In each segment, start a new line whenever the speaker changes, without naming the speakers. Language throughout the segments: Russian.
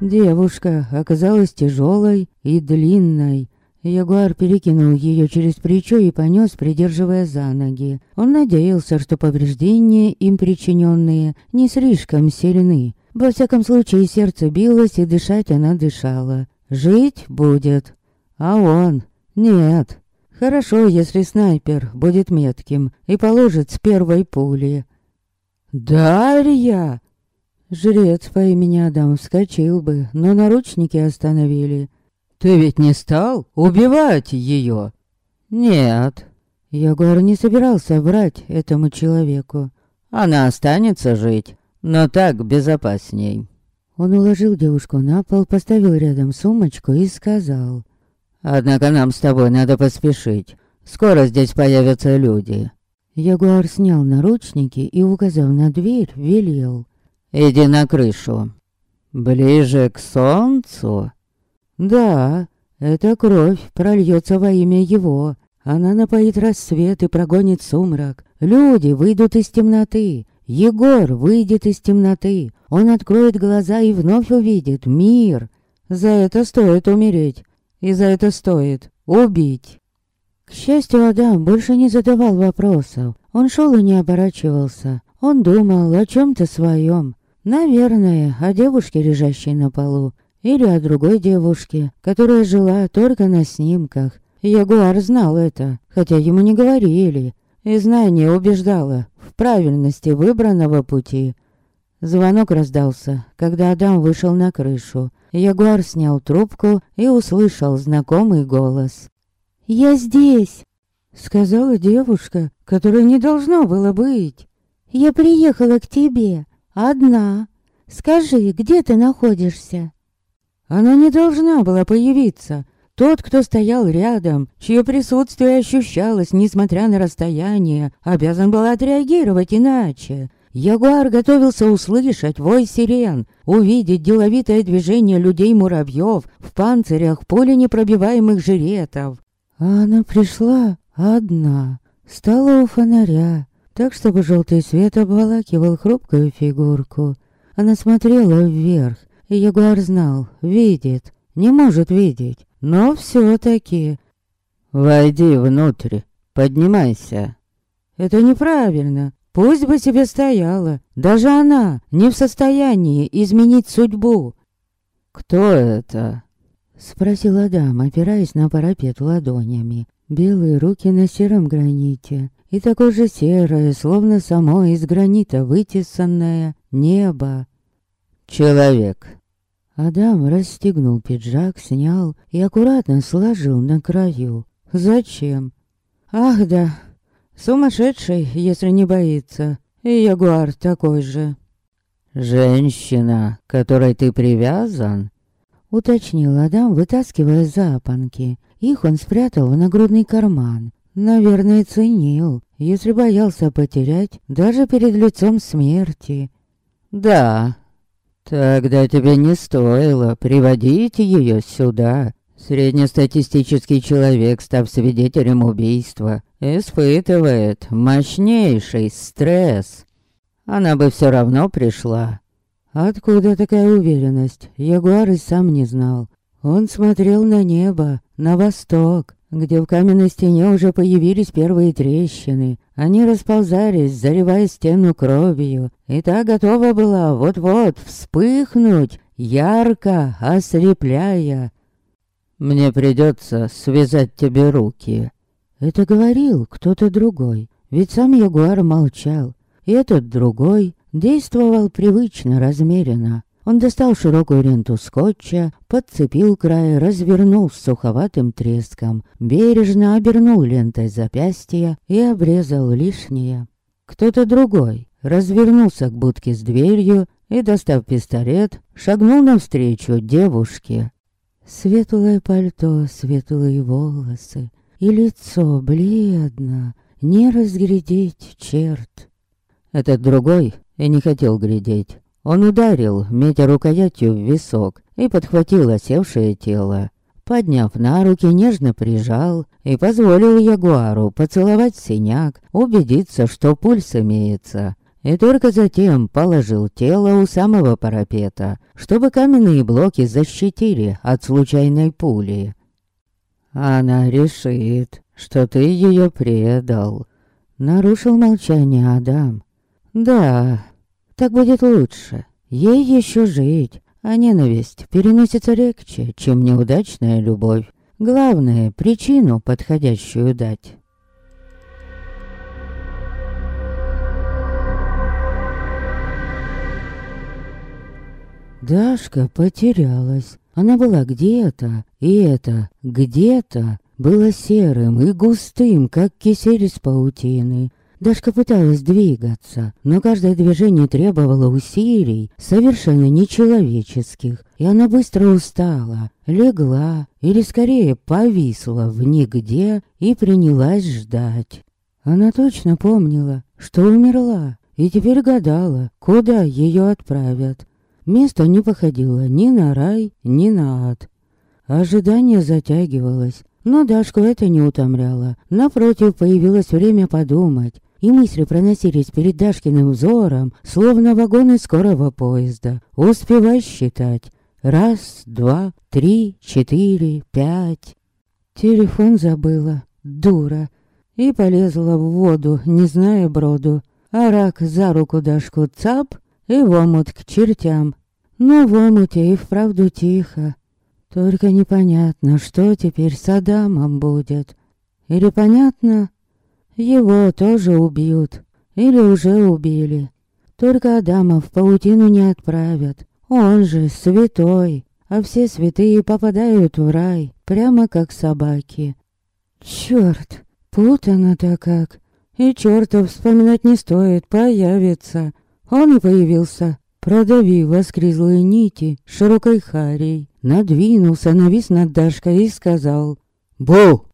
Девушка оказалась тяжелой и длинной. Ягуар перекинул ее через плечо и понес, придерживая за ноги. Он надеялся, что повреждения, им причиненные, не слишком сильны. Во всяком случае, сердце билось, и дышать она дышала. Жить будет. А он? Нет. Хорошо, если снайпер будет метким и положит с первой пули. «Дарья!» Жрец по имени Адам вскочил бы, но наручники остановили. «Ты ведь не стал убивать ее?» «Нет». Ягуар не собирался врать этому человеку. «Она останется жить, но так безопасней». Он уложил девушку на пол, поставил рядом сумочку и сказал. «Однако нам с тобой надо поспешить. Скоро здесь появятся люди». Ягуар снял наручники и, указав на дверь, велел. «Иди на крышу». «Ближе к солнцу?» Да, эта кровь прольется во имя его. Она напоит рассвет и прогонит сумрак. Люди выйдут из темноты. Егор выйдет из темноты. Он откроет глаза и вновь увидит мир. За это стоит умереть. И за это стоит убить. К счастью, Адам больше не задавал вопросов. Он шел и не оборачивался. Он думал о чем-то своем. Наверное, о девушке, лежащей на полу. Или о другой девушке, которая жила только на снимках. Ягуар знал это, хотя ему не говорили. И знание убеждало в правильности выбранного пути. Звонок раздался, когда Адам вышел на крышу. Ягуар снял трубку и услышал знакомый голос.
«Я здесь!»
Сказала девушка, которая не должно было быть.
«Я приехала к тебе, одна. Скажи, где ты находишься?»
Она не должна была появиться. Тот, кто стоял рядом, чье присутствие ощущалось, несмотря на расстояние, обязан был отреагировать иначе. Ягуар готовился услышать вой сирен, увидеть деловитое движение людей-муравьев в панцирях пуленепробиваемых жилетов. Она пришла одна, стала у фонаря, так, чтобы желтый свет обволакивал хрупкую фигурку. Она смотрела вверх, и Ягуар знал, видит, не может видеть, но все-таки... «Войди внутрь, поднимайся». «Это неправильно. Пусть бы себе стояла. Даже она не в состоянии изменить судьбу». «Кто это?» Спросил Адам, опираясь на парапет ладонями. Белые руки на сером граните. И такое же серое, словно само из гранита вытесанное небо. «Человек, Адам расстегнул пиджак, снял и аккуратно сложил на краю. Зачем? Ах да, сумасшедший, если не боится. И ягуар такой же. «Женщина, которой ты привязан?» Уточнил Адам, вытаскивая запонки. Их он спрятал в нагрудный карман. Наверное, ценил, если боялся потерять даже перед лицом смерти. «Да, Тогда тебе не стоило приводить ее сюда. Среднестатистический человек, став свидетелем убийства, испытывает мощнейший стресс. Она бы все равно пришла. Откуда такая уверенность? Ягуар и сам не знал. Он смотрел на небо, на восток, где в каменной стене уже появились первые трещины. Они расползались, заливая стену кровью, и та готова была вот-вот вспыхнуть, ярко ослепляя. «Мне придется связать тебе руки». Это говорил кто-то другой, ведь сам Ягуар молчал. И этот другой действовал привычно, размеренно. Он достал широкую ленту скотча, подцепил край, развернул с суховатым треском, бережно обернул лентой запястья и обрезал лишнее. Кто-то другой развернулся к будке с дверью и, достав пистолет, шагнул навстречу девушке. Светлое пальто, светлые волосы и лицо бледно, не разглядеть черт. Этот другой и не хотел глядеть. Он ударил, метя рукоятью в висок, и подхватил осевшее тело. Подняв на руки, нежно прижал и позволил Ягуару поцеловать синяк, убедиться, что пульс имеется. и только затем положил тело у самого парапета, чтобы каменные блоки защитили от случайной пули. Она решит, что ты ее предал. Нарушил молчание Адам. Да, так будет лучше. Ей еще жить, а ненависть переносится легче, чем неудачная любовь. Главное, причину подходящую дать. Дашка потерялась. Она была где-то, и это где-то было серым и густым, как кисель из паутины. Дашка пыталась двигаться, но каждое движение требовало усилий, совершенно нечеловеческих, и она быстро устала, легла, или скорее повисла в нигде и принялась ждать. Она точно помнила, что умерла, и теперь гадала, куда ее отправят. Место не походило ни на рай, ни на ад. Ожидание затягивалось, но Дашку это не утомляло. Напротив, появилось время подумать, и мысли проносились перед Дашкиным взором, словно вагоны скорого поезда. Успевай считать. Раз, два, три, четыре, пять. Телефон забыла, дура. И полезла в воду, не зная броду. А рак за руку Дашку цап и в омут к чертям. Но в омуте и вправду тихо. Только непонятно, что теперь с Адамом будет. Или понятно, его тоже убьют. Или уже убили. Только Адама в паутину не отправят. Он же святой. А все святые попадают в рай, прямо как собаки. Черт, путано-то как. И черта вспоминать не стоит, появится. Он и появился Продавив воскрезлые нити широкой харей, надвинулся, навис над Дашкой и сказал «Бу!»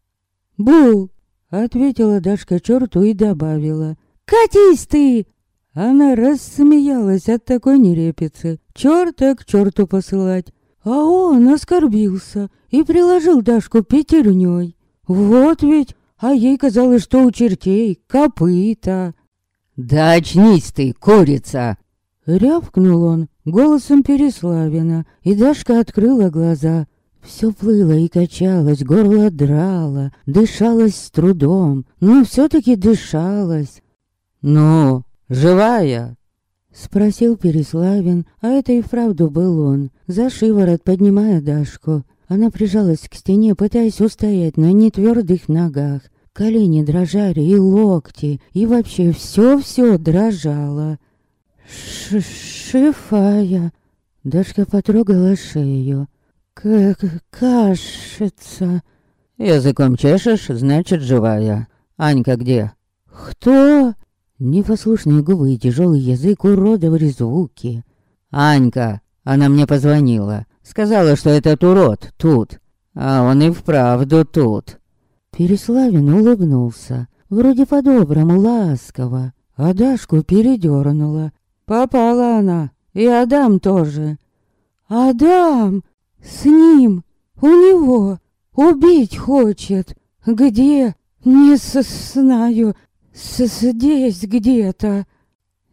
«Бу!» — ответила Дашка черту и добавила «Катись ты!» Она рассмеялась от такой нерепицы, черта к черту посылать. А он оскорбился и приложил Дашку пятерней. Вот ведь, а ей казалось, что у чертей копыта.
«Да очнись ты, курица!»
Рявкнул он голосом Переславина, и Дашка открыла глаза. Все плыло и качалось, горло драло, дышалось с трудом, но все-таки дышалось.
«Ну, живая?»
Спросил Переславин, а это и вправду был он, за шиворот поднимая Дашку. Она прижалась к стене, пытаясь устоять на нетвердых ногах. Колени дрожали, и локти, и вообще все-все дрожало. Ш «Шифая!» Дашка потрогала шею. «Как кажется...»
«Языком чешешь, значит, живая. Анька где?»
«Кто?» Непослушные губы и тяжелый язык уродовали звуки.
«Анька! Она мне позвонила. Сказала, что этот урод тут. А он и вправду тут».
Переславин улыбнулся. Вроде по-доброму, ласково. А Дашку передернула. Попала она. И Адам тоже. Адам! С ним! У него! Убить хочет! Где? Не знаю. Здесь где-то.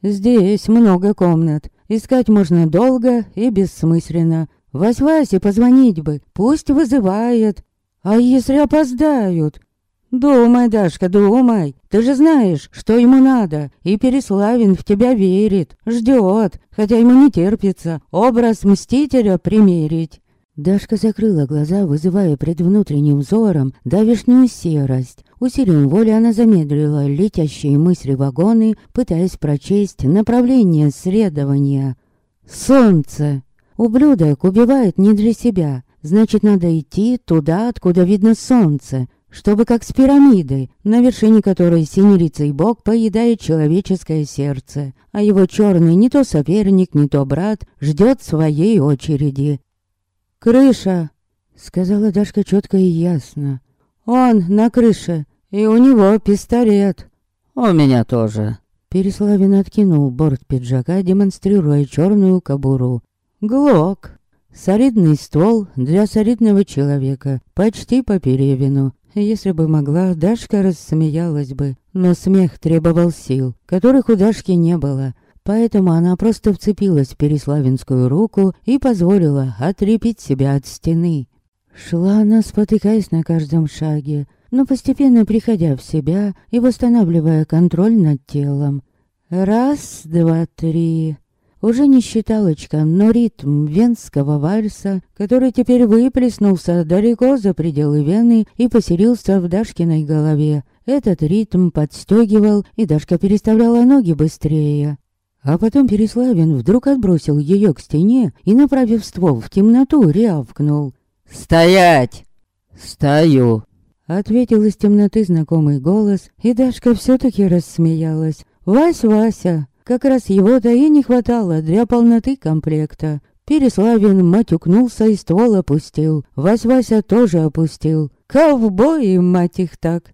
Здесь много комнат. Искать можно долго и бессмысленно. Вась-Васе позвонить бы, пусть вызывает. А если опоздают? «Думай, Дашка, думай. Ты же знаешь, что ему надо. И Переславин в тебя верит, ждет, хотя ему не терпится образ мстителя примерить». Дашка закрыла глаза, вызывая пред внутренним взором давишнюю серость. Усилием воли она замедлила летящие мысли вагоны, пытаясь прочесть направление следования. «Солнце! Ублюдок убивает не для себя. Значит, надо идти туда, откуда видно солнце чтобы как с пирамидой, на вершине которой синелицый бог поедает человеческое сердце, а его черный не то соперник, не то брат ждет своей очереди. «Крыша!» — сказала Дашка четко и ясно. «Он на крыше, и у него пистолет».
«У меня тоже».
Переславин откинул борт пиджака, демонстрируя черную кобуру. «Глок!» Солидный ствол для солидного человека, почти по перевину. Если бы могла, Дашка рассмеялась бы, но смех требовал сил, которых у Дашки не было. Поэтому она просто вцепилась в Переславинскую руку и позволила отрепить себя от стены. Шла она, спотыкаясь на каждом шаге, но постепенно приходя в себя и восстанавливая контроль над телом. Раз, два, три. Уже не считалочка, но ритм венского вальса, который теперь выплеснулся далеко за пределы вены и поселился в Дашкиной голове. Этот ритм подстегивал, и Дашка переставляла ноги быстрее. А потом Переславин вдруг отбросил ее к стене и, направив ствол в темноту, рявкнул.
«Стоять!» «Стою!»
Ответил из темноты знакомый голос, и Дашка все-таки рассмеялась. «Вась, Вася!» Как раз его-то и не хватало для полноты комплекта. Переславин матюкнулся и ствол опустил. Вась-Вася тоже опустил. Ковбои, мать их так.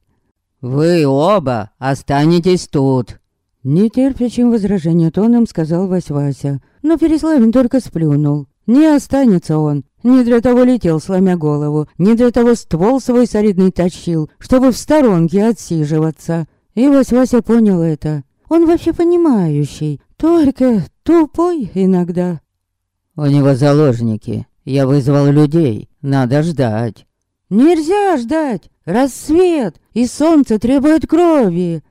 «Вы оба останетесь тут!»
Нетерпящим возражения тоном сказал Вась-Вася. Но Переславин только сплюнул. Не останется он. Не для того летел, сломя голову. Не для того ствол свой солидный тащил, чтобы в сторонке отсиживаться. И Вась-Вася понял это. Он вообще понимающий, только тупой иногда.
У него заложники. Я вызвал людей. Надо ждать.
Нельзя ждать. Рассвет. И солнце требует крови.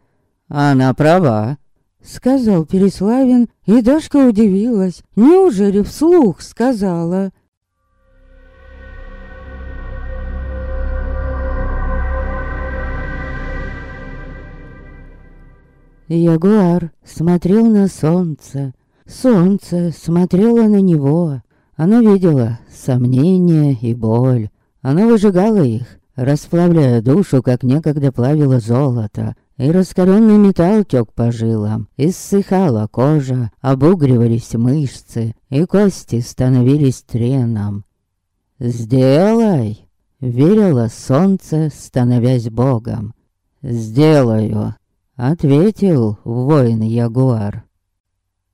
Она права.
Сказал Переславин, и Дашка удивилась. Неужели вслух сказала? Ягуар смотрел на солнце. Солнце смотрело на него. Оно видело сомнения и боль. Оно выжигало их, расплавляя душу, как некогда плавило золото. И раскаленный металл тек по жилам, иссыхала кожа, обугривались мышцы, и кости становились треном. «Сделай!» — верило солнце, становясь богом. «Сделаю!» Ответил воин-ягуар.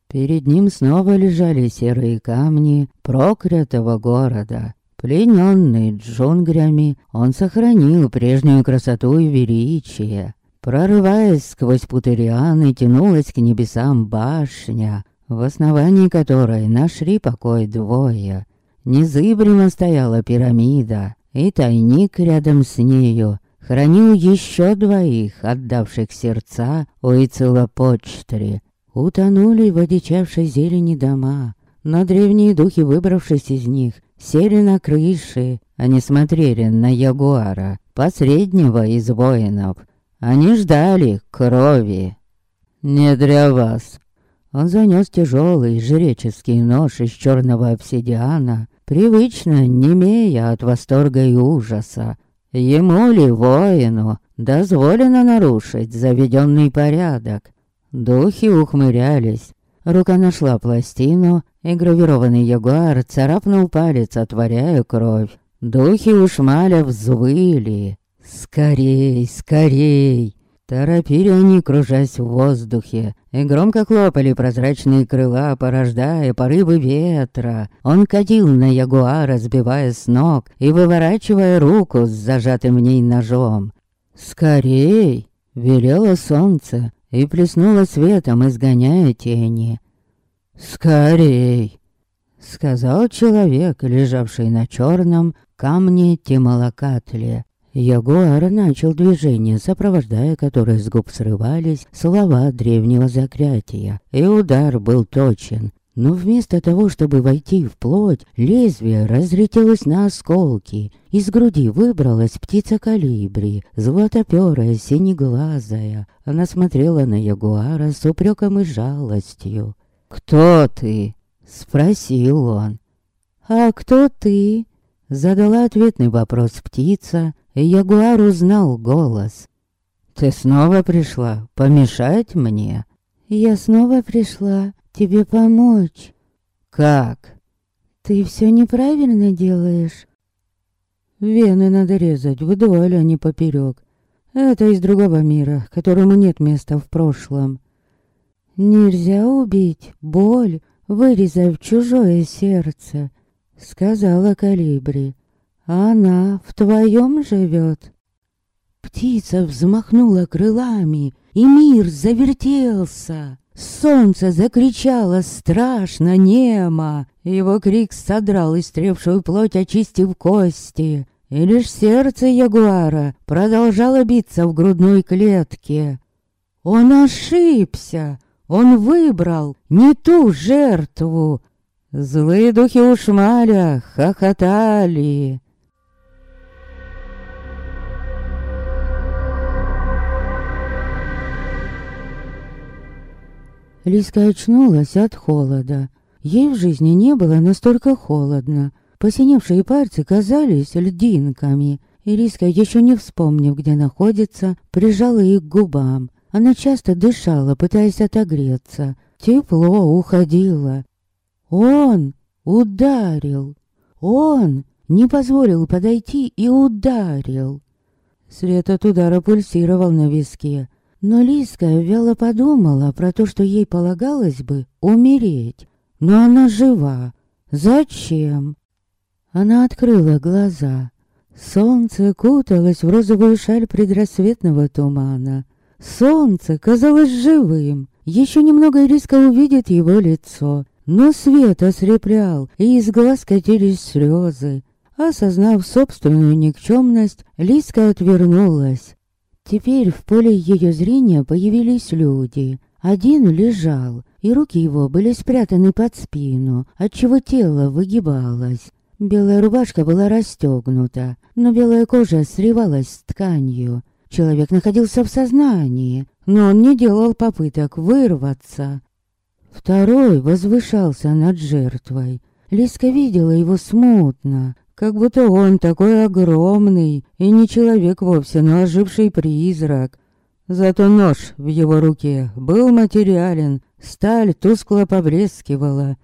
Перед ним снова лежали серые камни проклятого города. Плененный джунглями, он сохранил прежнюю красоту и величие. Прорываясь сквозь путерианы, тянулась к небесам башня, в основании которой нашли покой двое. Незыблемо стояла пирамида, и тайник рядом с нею Хранил еще двоих, отдавших сердца Уицелопочтре. Утонули в одичавшей зелени дома, но древние духи, выбравшись из них, сели на крыши. Они смотрели на Ягуара, посреднего из воинов. Они ждали крови. «Не для вас». Он занес тяжелый жреческий нож из черного обсидиана, привычно немея от восторга и ужаса. Ему ли, воину, дозволено нарушить заведенный порядок? Духи ухмырялись. Рука нашла пластину, и гравированный ягуар царапнул палец, отворяя кровь. Духи ушмаля взвыли. «Скорей, скорей!» Торопили они, кружась в воздухе, и громко хлопали прозрачные крыла, порождая порывы ветра. Он катил на ягуара, сбивая с ног и выворачивая руку с зажатым в ней ножом. «Скорей!» — велело солнце и плеснуло светом, изгоняя тени. «Скорей!» — сказал человек, лежавший на черном камне Тималакатле. Ягуар начал движение, сопровождая которое с губ срывались слова древнего заклятия, и удар был точен. Но вместо того, чтобы войти в плоть, лезвие разлетелось на осколки. Из груди выбралась птица калибри, золотоперая, синеглазая. Она смотрела на ягуара с упреком и жалостью. «Кто ты?» — спросил он. «А кто ты?» — задала ответный вопрос птица, Ягуар узнал голос. «Ты снова пришла помешать мне?» «Я снова пришла тебе помочь». «Как?» «Ты все неправильно делаешь». «Вены надо резать вдоль, а не поперек. Это из другого мира, которому нет места в прошлом». «Нельзя убить боль, вырезав чужое сердце», — сказала Калибри. Она в твоем живет? Птица взмахнула крылами, и мир завертелся. Солнце закричало страшно, немо. Его крик содрал истревшую плоть, очистив кости. И лишь сердце ягуара продолжало биться в грудной клетке. Он ошибся. Он выбрал не ту жертву. Злые духи ушмаля хохотали. Лиска очнулась от холода. Ей в жизни не было настолько холодно. Посиневшие пальцы казались льдинками. И Лиска, еще не вспомнив, где находится, прижала их к губам. Она часто дышала, пытаясь отогреться. Тепло уходило. Он ударил. Он не позволил подойти и ударил. Свет от удара пульсировал на виске. Но Лиска вяло подумала про то, что ей полагалось бы умереть. Но она жива. Зачем? Она открыла глаза. Солнце куталось в розовую шаль предрассветного тумана. Солнце казалось живым. Еще немного и Лиска увидит его лицо. Но свет ослеплял, и из глаз катились слезы. Осознав собственную никчемность, Лиска отвернулась. Теперь в поле ее зрения появились люди. Один лежал, и руки его были спрятаны под спину, отчего тело выгибалось. Белая рубашка была расстегнута, но белая кожа сливалась с тканью. Человек находился в сознании, но он не делал попыток вырваться. Второй возвышался над жертвой. Лиска видела его смутно, как будто он такой огромный и не человек вовсе, но оживший призрак. Зато нож в его руке был материален, сталь тускло поблескивала.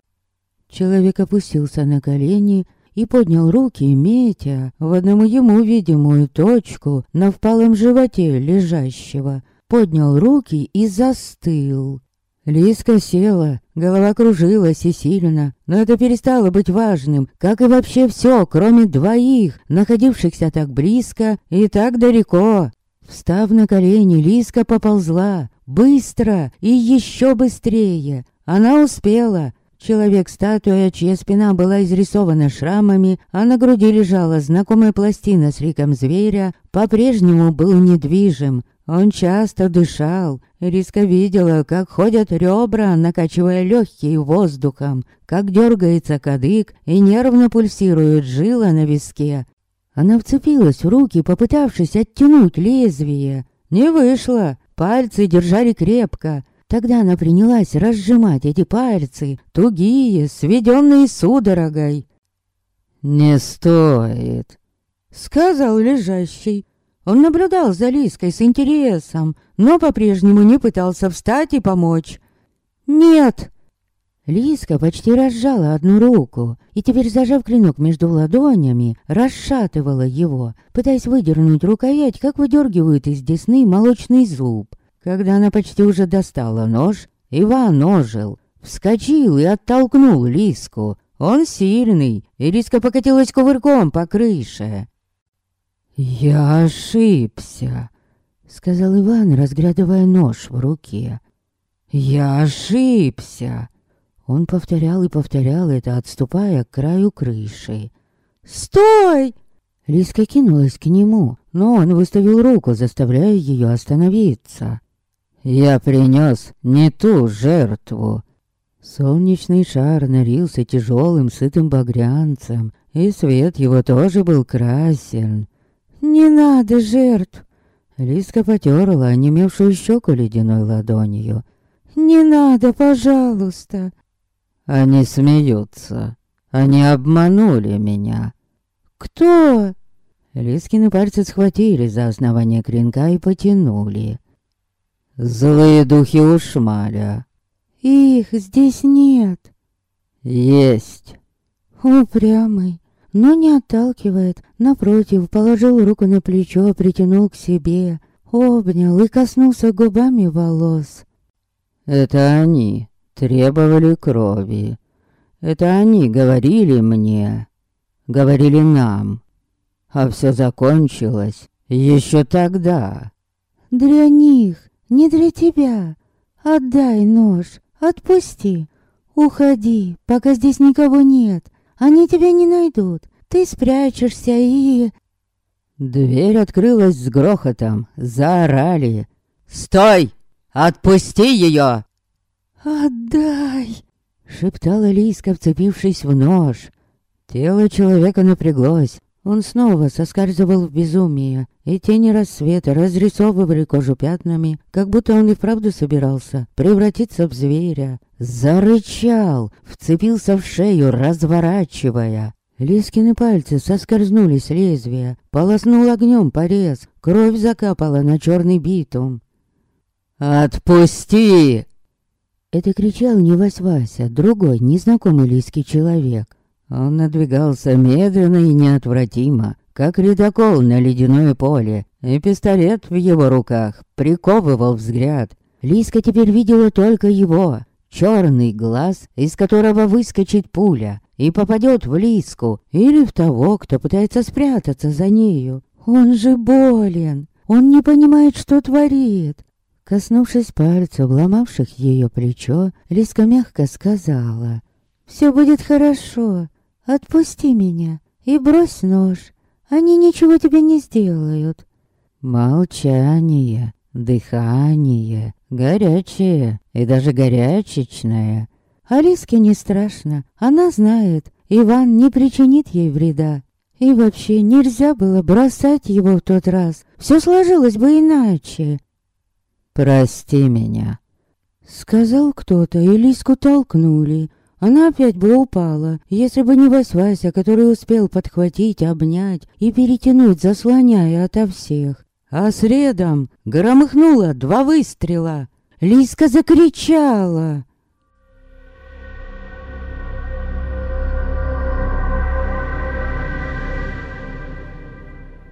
Человек опустился на колени и поднял руки, метя в одному ему видимую точку на впалом животе лежащего. Поднял руки и застыл. Лиска села, голова кружилась и сильно, но это перестало быть важным, как и вообще все, кроме двоих, находившихся так близко и так далеко. Встав на колени, Лиска поползла, быстро и еще быстрее. Она успела. Человек-статуя, чья спина была изрисована шрамами, а на груди лежала знакомая пластина с ликом зверя, по-прежнему был недвижим. Он часто дышал. Риска видела, как ходят ребра, накачивая легкие воздухом, как дергается кадык и нервно пульсирует жила на виске. Она вцепилась в руки, попытавшись оттянуть лезвие. Не вышло. Пальцы держали крепко. Тогда она принялась разжимать эти пальцы, тугие, сведенные судорогой.
«Не стоит», —
сказал лежащий. Он наблюдал за Лиской с интересом, но по-прежнему не пытался встать и помочь. «Нет!» Лиска почти разжала одну руку и теперь, зажав клинок между ладонями, расшатывала его, пытаясь выдернуть рукоять, как выдергивают из десны молочный зуб. Когда она почти уже достала нож, Иван ожил, вскочил и оттолкнул Лиску. Он сильный, и Лиска покатилась кувырком по крыше. «Я ошибся», — сказал Иван, разглядывая нож в руке. «Я ошибся». Он повторял и повторял это, отступая к краю крыши. «Стой!» Лиска кинулась к нему, но он выставил руку, заставляя ее остановиться. «Я принес не ту жертву». Солнечный шар нарился тяжелым сытым багрянцем, и свет его тоже был красен. «Не надо жертв!» Лиска потерла онемевшую щеку ледяной ладонью. «Не надо, пожалуйста!»
Они смеются. Они обманули меня.
«Кто?»
Лискины пальцы схватили за основание клинка и потянули. «Злые духи Ушмаля».
«Их здесь нет».
«Есть».
«Упрямый но не отталкивает. Напротив, положил руку на плечо, притянул к себе, обнял и коснулся губами волос.
«Это они требовали крови. Это они говорили мне, говорили нам. А все закончилось Еще тогда.
Для них, не для тебя. Отдай нож, отпусти. Уходи, пока здесь никого нет. Они тебя не найдут. Ты спрячешься и...
Дверь открылась с грохотом. Заорали. «Стой! Отпусти ее!»
«Отдай!»
— шептала Лиска, вцепившись в нож. Тело человека напряглось. Он снова соскальзывал в безумие, и тени рассвета разрисовывали кожу пятнами, как будто он и вправду собирался превратиться в зверя. Зарычал, вцепился в шею, разворачивая. Лискины пальцы соскользнули с лезвия, полоснул огнем порез, кровь закапала на черный битум.
«Отпусти!»
Это кричал не Вась-Вася, другой, незнакомый лиский человек. Он надвигался медленно и неотвратимо, как ледокол на ледяное поле, и пистолет в его руках приковывал взгляд. Лиска теперь видела только его, черный глаз, из которого выскочит пуля и попадет в Лиску или в того, кто пытается спрятаться за нею. Он же болен, он не понимает, что творит. Коснувшись пальцев, ломавших ее плечо, Лиска мягко сказала, «Все будет хорошо, Отпусти меня и брось нож. Они ничего тебе не сделают.
Молчание, дыхание, горячее и даже горячечное.
Алиске не страшно. Она знает, Иван не причинит ей вреда. И вообще нельзя было бросать его в тот раз. Все сложилось бы иначе.
«Прости меня», —
сказал кто-то, и Лиску толкнули. Она опять бы упала, если бы не Вась-Вася, который успел подхватить, обнять и перетянуть, заслоняя ото всех. А средом громыхнуло два выстрела. Лиска закричала.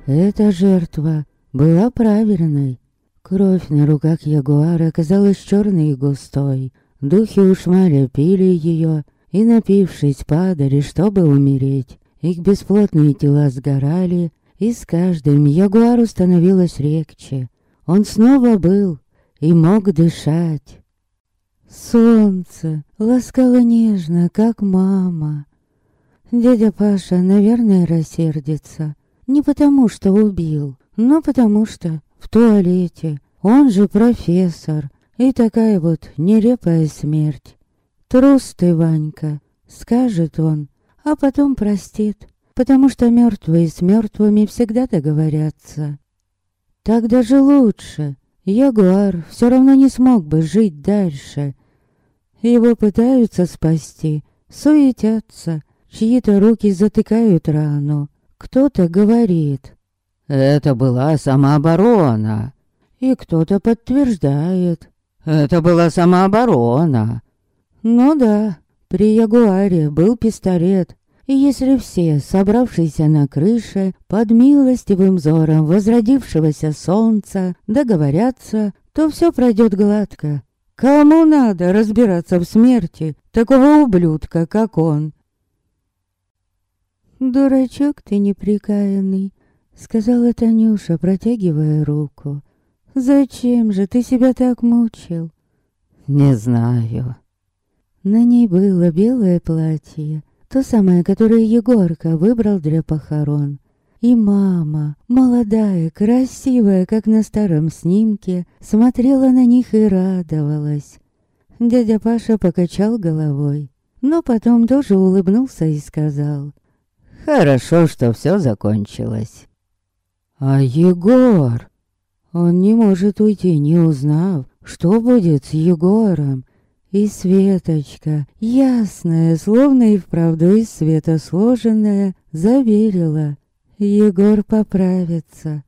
Эта жертва была правильной. Кровь на руках Ягуара оказалась черной и густой. Духи ушмаля пили ее и, напившись, падали, чтобы умереть. Их бесплотные тела сгорали, и с каждым ягуару становилось легче. Он снова был и мог дышать. Солнце ласкало нежно, как мама. Дядя Паша, наверное, рассердится. Не потому, что убил, но потому что в туалете. Он же профессор, и такая вот нелепая смерть. Трус ты, Ванька, скажет он, а потом простит, потому что мертвые с мертвыми всегда договорятся. Так даже лучше. Ягуар все равно не смог бы жить дальше. Его пытаются спасти, суетятся, чьи-то руки затыкают рану. Кто-то говорит.
Это была самооборона.
И кто-то подтверждает.
Это была самооборона.
Ну да, при Ягуаре был пистолет. И если все, собравшиеся на крыше, под милостивым взором возродившегося солнца, договорятся, то все пройдет гладко. Кому надо разбираться в смерти такого ублюдка, как он? «Дурачок ты неприкаянный», — сказала Танюша, протягивая руку. Зачем же ты себя так мучил?
Не знаю.
На ней было белое платье, то самое, которое Егорка выбрал для похорон. И мама, молодая, красивая, как на старом снимке, смотрела на них и радовалась. Дядя Паша покачал головой, но потом тоже улыбнулся и сказал.
«Хорошо, что все закончилось».
«А Егор?» Он не может уйти, не узнав, что будет с Егором. И Светочка, ясная, словно и вправду из света сложенная, заверила. Егор поправится.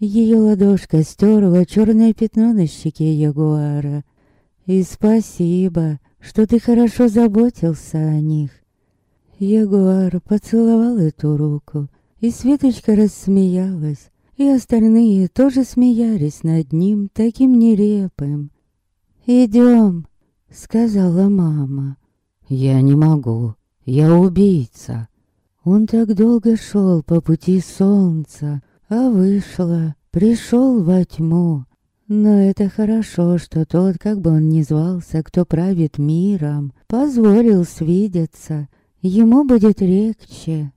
Ее ладошка стерла черное пятно на щеке Ягуара. И спасибо, что ты хорошо заботился о них. Ягуар поцеловал эту руку, и Светочка рассмеялась, и остальные тоже смеялись над ним таким нерепым. «Идем», — сказала мама.
«Я не могу, я убийца».
Он так долго шел по пути солнца,
а вышло, пришел во тьму. Но это хорошо, что тот, как бы он ни звался, кто правит миром, позволил свидеться. Ему будет легче.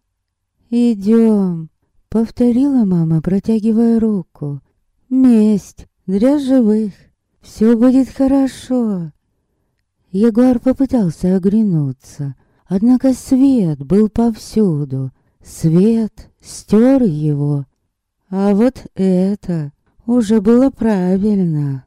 «Идем», — повторила мама, протягивая руку. «Месть для живых. Все будет хорошо». Егор попытался оглянуться, однако свет был повсюду. Свет стер его. А вот это уже было правильно.